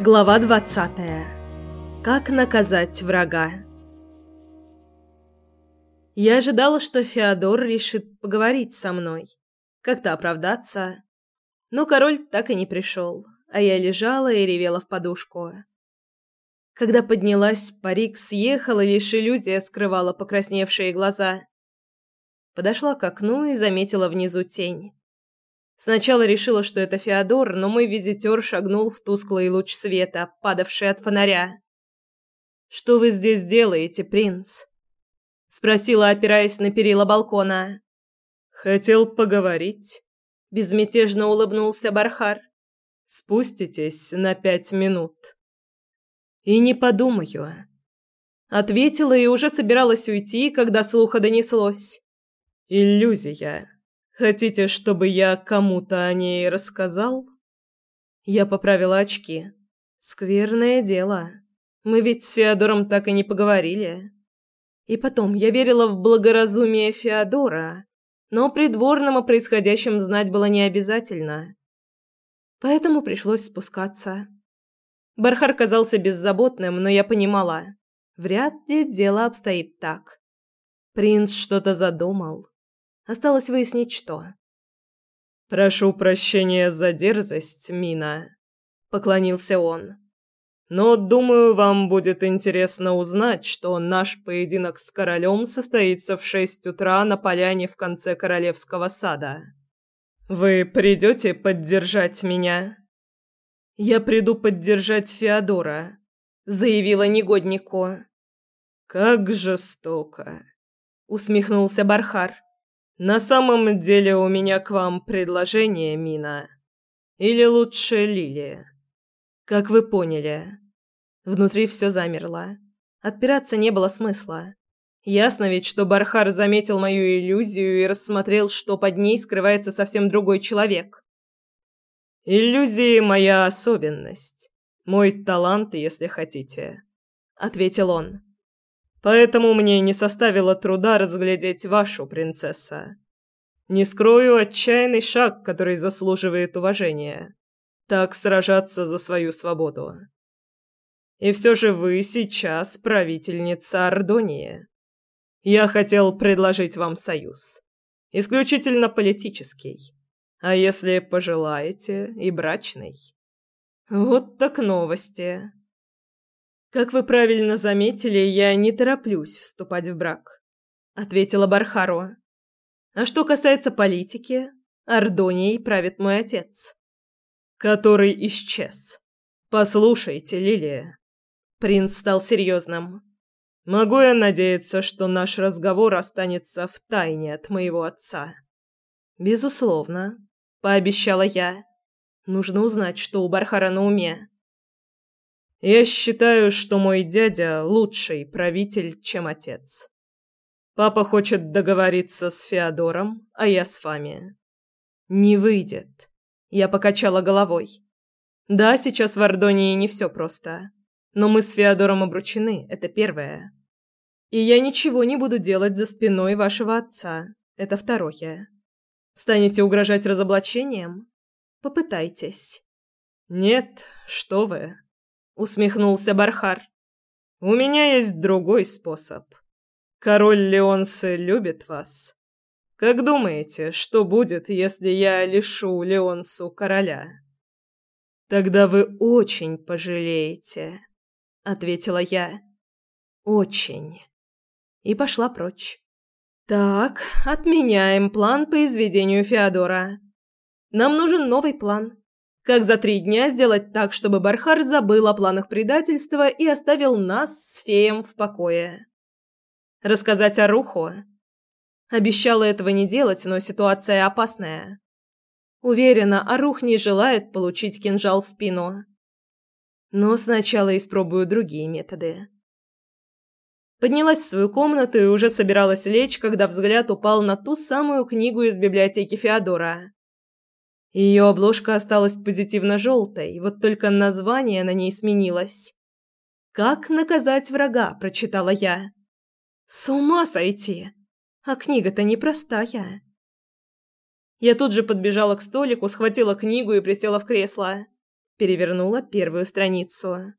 Глава двадцатая. Как наказать врага? Я ожидала, что Феодор решит поговорить со мной, как-то оправдаться, но король так и не пришел, а я лежала и ревела в подушку. Когда поднялась, парик съехал, и лишь иллюзия скрывала покрасневшие глаза. Подошла к окну и заметила внизу тень. Сначала решила, что это Феодор, но мой визитер шагнул в тусклый луч света, падавший от фонаря. «Что вы здесь делаете, принц?» — спросила, опираясь на перила балкона. «Хотел поговорить», — безмятежно улыбнулся Бархар. «Спуститесь на пять минут». «И не подумаю», — ответила и уже собиралась уйти, когда слуха донеслось. «Иллюзия. Хотите, чтобы я кому-то о ней рассказал?» Я поправила очки. «Скверное дело. Мы ведь с Феодором так и не поговорили. И потом, я верила в благоразумие Феодора, но придворным о происходящем знать было не обязательно. Поэтому пришлось спускаться. Бархар казался беззаботным, но я понимала, вряд ли дело обстоит так. Принц что-то задумал. Осталось выяснить, что. «Прошу прощения за дерзость, Мина», — поклонился он. «Но, думаю, вам будет интересно узнать, что наш поединок с королем состоится в шесть утра на поляне в конце королевского сада. Вы придете поддержать меня?» «Я приду поддержать Феодора», — заявила негоднику. «Как жестоко», — усмехнулся Бархар. На самом деле у меня к вам предложение, Мина. Или лучше Лилия. Как вы поняли, внутри все замерло. Отпираться не было смысла. Ясно ведь, что Бархар заметил мою иллюзию и рассмотрел, что под ней скрывается совсем другой человек. Иллюзии моя особенность, мой талант, если хотите, ответил он. Поэтому мне не составило труда разглядеть вашу принцесса. Не скрою отчаянный шаг, который заслуживает уважения. Так сражаться за свою свободу. И все же вы сейчас правительница Ордонии. Я хотел предложить вам союз. Исключительно политический. А если пожелаете, и брачный. Вот так новости. Как вы правильно заметили, я не тороплюсь вступать в брак, ответила Бархару. А что касается политики, Ордонией правит мой отец, который исчез. Послушайте, Лилия. Принц стал серьезным. Могу я надеяться, что наш разговор останется в тайне от моего отца? Безусловно, пообещала я. Нужно узнать, что у Бархара на уме. Я считаю, что мой дядя лучший правитель, чем отец. Папа хочет договориться с Феодором, а я с вами. Не выйдет. Я покачала головой. Да, сейчас в Ордонии не все просто. Но мы с Феодором обручены, это первое. И я ничего не буду делать за спиной вашего отца. Это второе. Станете угрожать разоблачением? Попытайтесь. Нет, что вы усмехнулся Бархар. У меня есть другой способ. Король Леонсы любит вас. Как думаете, что будет, если я лишу Леонсу короля? Тогда вы очень пожалеете, ответила я. Очень. И пошла прочь. Так, отменяем план по изведению Феодора. Нам нужен новый план. Как за три дня сделать так, чтобы Бархар забыл о планах предательства и оставил нас с феем в покое? Рассказать о Руху? Обещала этого не делать, но ситуация опасная. Уверена, Арух не желает получить кинжал в спину. Но сначала испробую другие методы. Поднялась в свою комнату и уже собиралась лечь, когда взгляд упал на ту самую книгу из библиотеки Феодора. Ее обложка осталась позитивно-желтой, вот только название на ней сменилось. «Как наказать врага», – прочитала я. «С ума сойти! А книга-то непростая». Я тут же подбежала к столику, схватила книгу и присела в кресло. Перевернула первую страницу.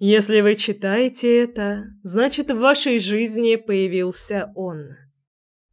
Если вы читаете это, значит, в вашей жизни появился он.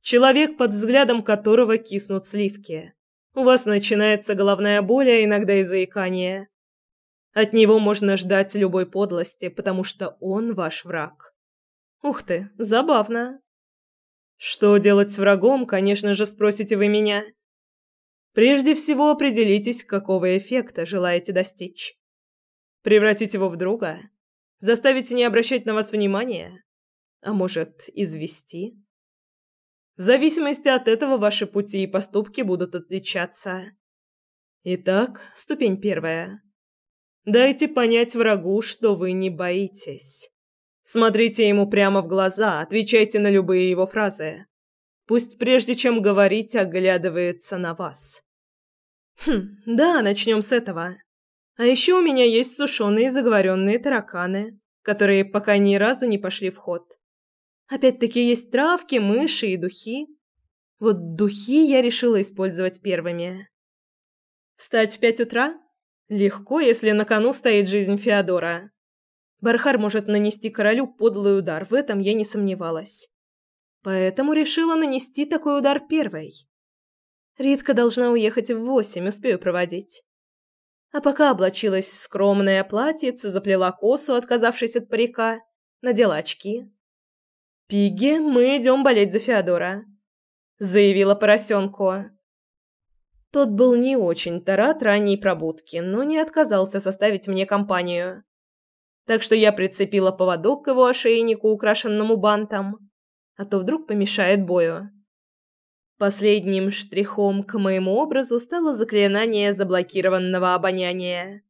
Человек, под взглядом которого киснут сливки. У вас начинается головная боль, а иногда и заикание. От него можно ждать любой подлости, потому что он ваш враг. Ух ты, забавно. Что делать с врагом, конечно же, спросите вы меня. Прежде всего определитесь, какого эффекта желаете достичь. Превратить его в друга? Заставить не обращать на вас внимания? А может, извести? В зависимости от этого ваши пути и поступки будут отличаться. Итак, ступень первая. Дайте понять врагу, что вы не боитесь. Смотрите ему прямо в глаза, отвечайте на любые его фразы. Пусть прежде чем говорить, оглядывается на вас. Хм, да, начнем с этого. А еще у меня есть сушеные заговоренные тараканы, которые пока ни разу не пошли в ход. Опять-таки есть травки, мыши и духи. Вот духи я решила использовать первыми. Встать в пять утра? Легко, если на кону стоит жизнь Феодора. Бархар может нанести королю подлый удар, в этом я не сомневалась. Поэтому решила нанести такой удар первой. Ритка должна уехать в восемь, успею проводить. А пока облачилась в скромное платьице, заплела косу, отказавшись от парика, надела очки. «Пигги, мы идем болеть за Феодора», — заявила поросенку. Тот был не очень-то рад ранней пробудке, но не отказался составить мне компанию. Так что я прицепила поводок к его ошейнику, украшенному бантом, а то вдруг помешает бою. Последним штрихом к моему образу стало заклинание заблокированного обоняния.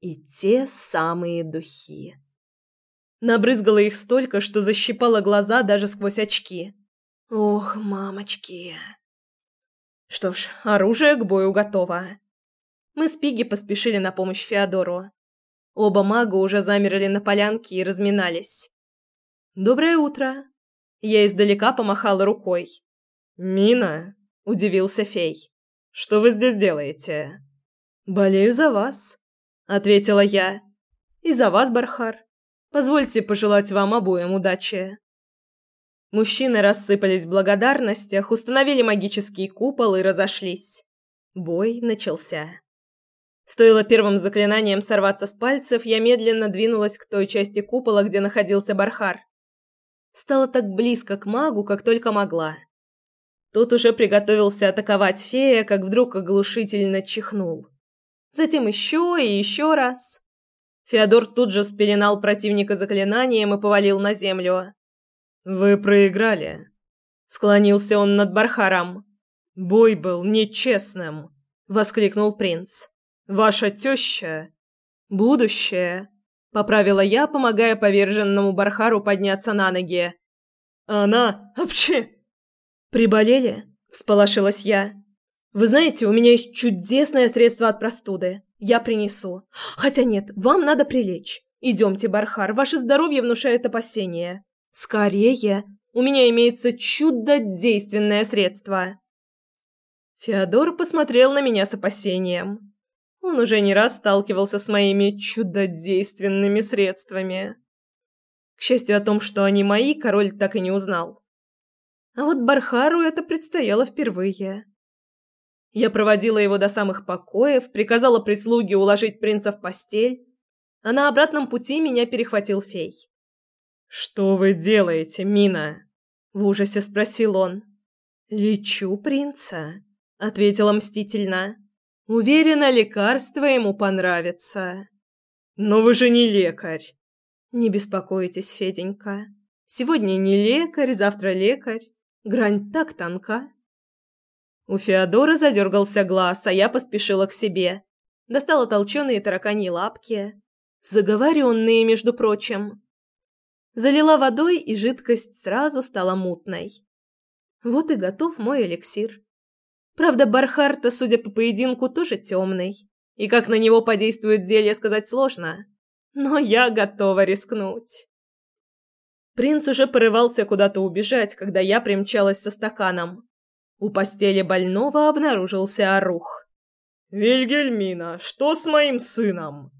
И те самые духи. Набрызгала их столько, что защипала глаза даже сквозь очки. Ох, мамочки. Что ж, оружие к бою готово. Мы с Пиги поспешили на помощь Феодору. Оба мага уже замерли на полянке и разминались. «Доброе утро!» Я издалека помахала рукой. «Мина?» – удивился фей. «Что вы здесь делаете?» «Болею за вас», – ответила я. «И за вас, Бархар. Позвольте пожелать вам обоим удачи». Мужчины рассыпались в благодарностях, установили магический купол и разошлись. Бой начался. Стоило первым заклинанием сорваться с пальцев, я медленно двинулась к той части купола, где находился Бархар. Стала так близко к магу, как только могла. Тот уже приготовился атаковать фея, как вдруг оглушительно чихнул. Затем еще и еще раз. Феодор тут же спеленал противника заклинанием и повалил на землю. «Вы проиграли», — склонился он над Бархаром. «Бой был нечестным», — воскликнул принц. «Ваша теща...» «Будущее», — поправила я, помогая поверженному Бархару подняться на ноги. «Она... Апчи!» «Приболели?» – всполошилась я. «Вы знаете, у меня есть чудесное средство от простуды. Я принесу. Хотя нет, вам надо прилечь. Идемте, Бархар, ваше здоровье внушает опасения. Скорее, у меня имеется чудодейственное средство». Феодор посмотрел на меня с опасением. Он уже не раз сталкивался с моими чудодейственными средствами. К счастью о том, что они мои, король так и не узнал. А вот Бархару это предстояло впервые. Я проводила его до самых покоев, приказала прислуге уложить принца в постель, а на обратном пути меня перехватил фей. «Что вы делаете, Мина?» – в ужасе спросил он. «Лечу принца», – ответила мстительно. «Уверена, лекарство ему понравится». «Но вы же не лекарь». «Не беспокойтесь, Феденька. Сегодня не лекарь, завтра лекарь. Грань так тонка. У Феодора задергался глаз, а я поспешила к себе. Достала толченые тараканьи лапки. Заговоренные, между прочим. Залила водой, и жидкость сразу стала мутной. Вот и готов мой эликсир. Правда, Бархарта, судя по поединку, тоже темный. И как на него подействует зелье, сказать сложно. Но я готова рискнуть. Принц уже порывался куда-то убежать, когда я примчалась со стаканом. У постели больного обнаружился Арух. «Вильгельмина, что с моим сыном?»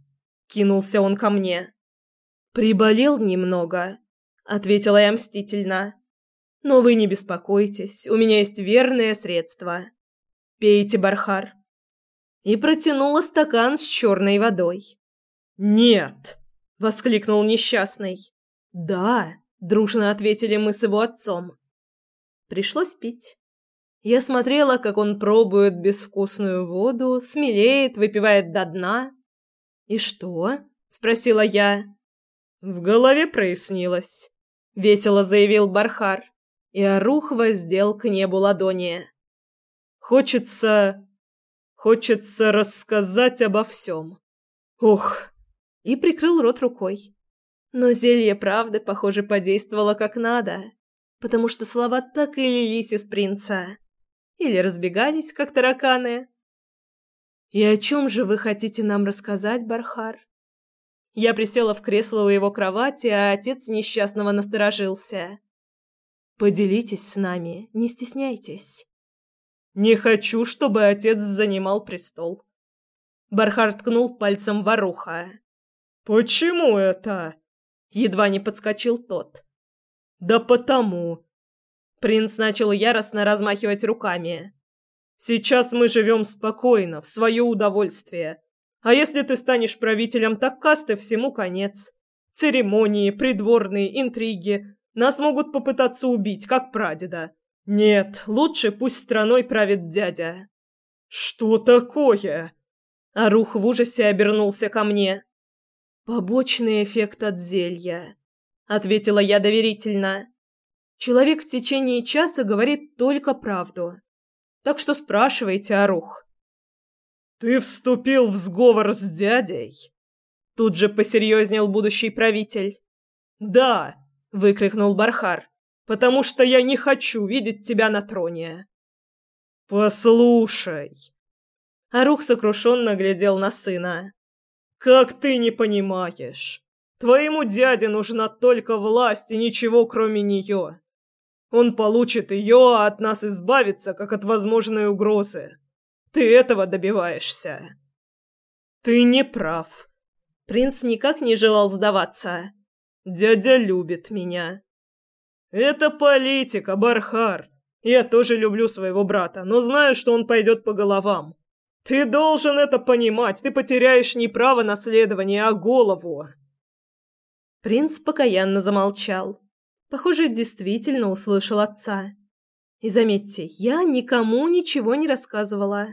Кинулся он ко мне. «Приболел немного», — ответила я мстительно. «Но вы не беспокойтесь, у меня есть верное средство. Пейте, Бархар». И протянула стакан с черной водой. «Нет!» — воскликнул несчастный. «Да!» — дружно ответили мы с его отцом. Пришлось пить. Я смотрела, как он пробует безвкусную воду, смелеет, выпивает до дна. «И что?» — спросила я. «В голове прояснилось», — весело заявил Бархар, и Арух воздел к небу ладони. «Хочется... хочется рассказать обо всем. Ох!» И прикрыл рот рукой. Но зелье правды, похоже, подействовало как надо, потому что слова так и лились из принца. Или разбегались, как тараканы. «И о чем же вы хотите нам рассказать, Бархар?» Я присела в кресло у его кровати, а отец несчастного насторожился. «Поделитесь с нами, не стесняйтесь». «Не хочу, чтобы отец занимал престол». Бархар ткнул пальцем воруха. «Почему это?» Едва не подскочил тот. «Да потому!» Принц начал яростно размахивать руками. «Сейчас мы живем спокойно, в свое удовольствие. А если ты станешь правителем, так касты всему конец. Церемонии, придворные, интриги. Нас могут попытаться убить, как прадеда. Нет, лучше пусть страной правит дядя». «Что такое?» Арух в ужасе обернулся ко мне. «Побочный эффект от зелья», — ответила я доверительно. «Человек в течение часа говорит только правду. Так что спрашивайте, Арух». «Ты вступил в сговор с дядей?» Тут же посерьезнел будущий правитель. «Да!» — выкрикнул Бархар. «Потому что я не хочу видеть тебя на троне!» «Послушай!» Арух сокрушенно глядел на сына. «Как ты не понимаешь? Твоему дяде нужна только власть и ничего кроме нее. Он получит ее, а от нас избавится, как от возможной угрозы. Ты этого добиваешься». «Ты не прав». Принц никак не желал сдаваться. «Дядя любит меня». «Это политика, Бархар. Я тоже люблю своего брата, но знаю, что он пойдет по головам. Ты должен это понимать. Ты потеряешь не право наследования, а голову. Принц покаянно замолчал. Похоже, действительно услышал отца. И заметьте, я никому ничего не рассказывала.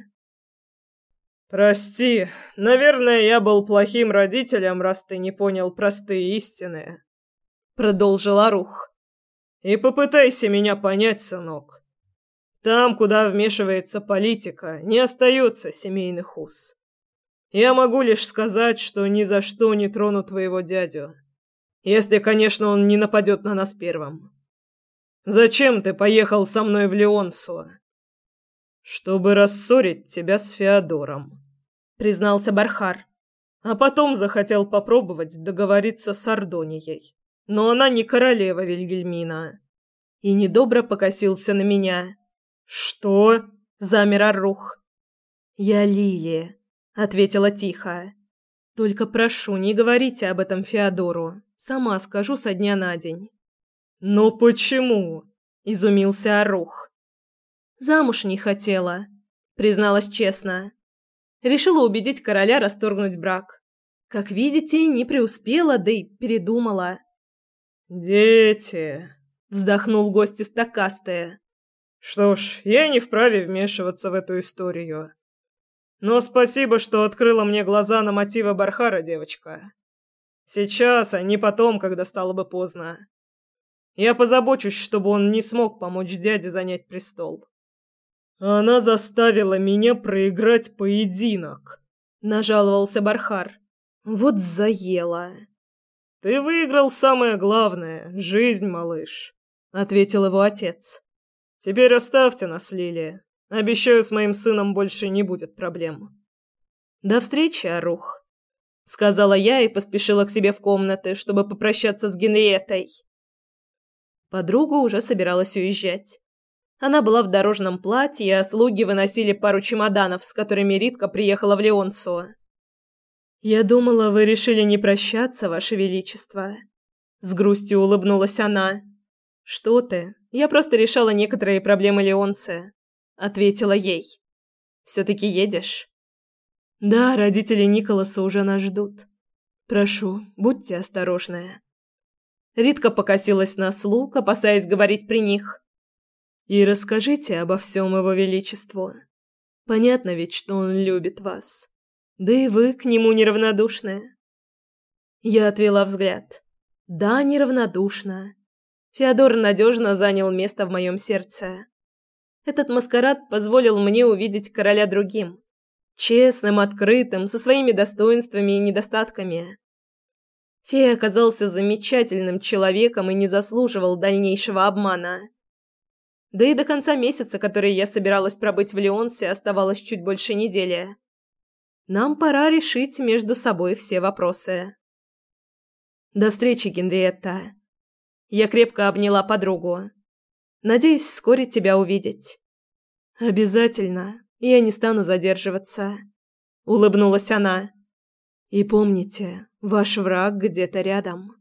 Прости, наверное, я был плохим родителем, раз ты не понял простые истины, продолжил Арух. И попытайся меня понять, сынок. Там, куда вмешивается политика, не остается семейных уз. Я могу лишь сказать, что ни за что не трону твоего дядю. Если, конечно, он не нападет на нас первым. Зачем ты поехал со мной в Леонсу? Чтобы рассорить тебя с Феодором, признался Бархар. А потом захотел попробовать договориться с Ардонией. Но она не королева Вильгельмина. И недобро покосился на меня. «Что?» – замер Арух. «Я Лилия», – ответила тихо. «Только прошу, не говорите об этом Феодору. Сама скажу со дня на день». «Но почему?» – изумился Арух. «Замуж не хотела», – призналась честно. Решила убедить короля расторгнуть брак. Как видите, не преуспела, да и передумала. «Дети!» – вздохнул гость из Токастая. Что ж, я не вправе вмешиваться в эту историю. Но спасибо, что открыла мне глаза на мотивы Бархара, девочка. Сейчас, а не потом, когда стало бы поздно. Я позабочусь, чтобы он не смог помочь дяде занять престол. Она заставила меня проиграть поединок, нажаловался Бархар. Вот заела. Ты выиграл самое главное жизнь, малыш, ответил его отец. Теперь оставьте нас, Лилия. Обещаю, с моим сыном больше не будет проблем. До встречи, Арух, сказала я и поспешила к себе в комнаты, чтобы попрощаться с Генриеттой. Подруга уже собиралась уезжать. Она была в дорожном платье, а слуги выносили пару чемоданов, с которыми Ритка приехала в Леонцу. «Я думала, вы решили не прощаться, Ваше Величество». С грустью улыбнулась она. «Что ты? Я просто решала некоторые проблемы Леонцы», — ответила ей. «Все-таки едешь?» «Да, родители Николаса уже нас ждут. Прошу, будьте осторожны». Ритка покосилась на слуг, опасаясь говорить при них. «И расскажите обо всем его величеству. Понятно ведь, что он любит вас. Да и вы к нему неравнодушны». Я отвела взгляд. «Да, неравнодушна. Феодор надежно занял место в моем сердце. Этот маскарад позволил мне увидеть короля другим. Честным, открытым, со своими достоинствами и недостатками. Фея оказался замечательным человеком и не заслуживал дальнейшего обмана. Да и до конца месяца, который я собиралась пробыть в Леонсе, оставалось чуть больше недели. Нам пора решить между собой все вопросы. До встречи, Генриетта. Я крепко обняла подругу. Надеюсь вскоре тебя увидеть. Обязательно. Я не стану задерживаться. Улыбнулась она. И помните, ваш враг где-то рядом.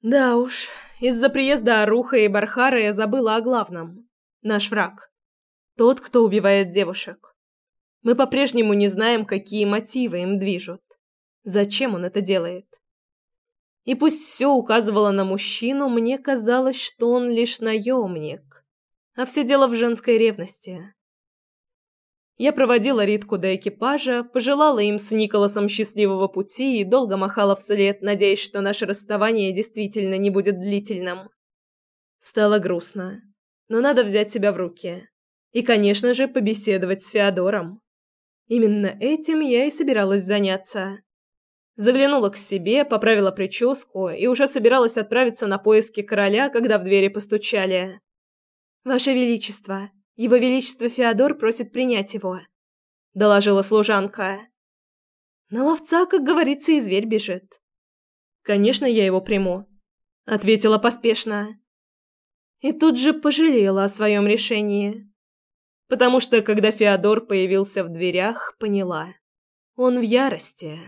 Да уж, из-за приезда Аруха и Бархара я забыла о главном. Наш враг. Тот, кто убивает девушек. Мы по-прежнему не знаем, какие мотивы им движут. Зачем он это делает? И пусть все указывало на мужчину, мне казалось, что он лишь наемник. А все дело в женской ревности. Я проводила Ритку до экипажа, пожелала им с Николасом счастливого пути и долго махала вслед, надеясь, что наше расставание действительно не будет длительным. Стало грустно, но надо взять себя в руки. И, конечно же, побеседовать с Феодором. Именно этим я и собиралась заняться. Заглянула к себе, поправила прическу и уже собиралась отправиться на поиски короля, когда в двери постучали. «Ваше Величество!» Его Величество Феодор просит принять его», — доложила служанка. «На ловца, как говорится, и зверь бежит». «Конечно, я его приму», — ответила поспешно. И тут же пожалела о своем решении. Потому что, когда Феодор появился в дверях, поняла. Он в ярости.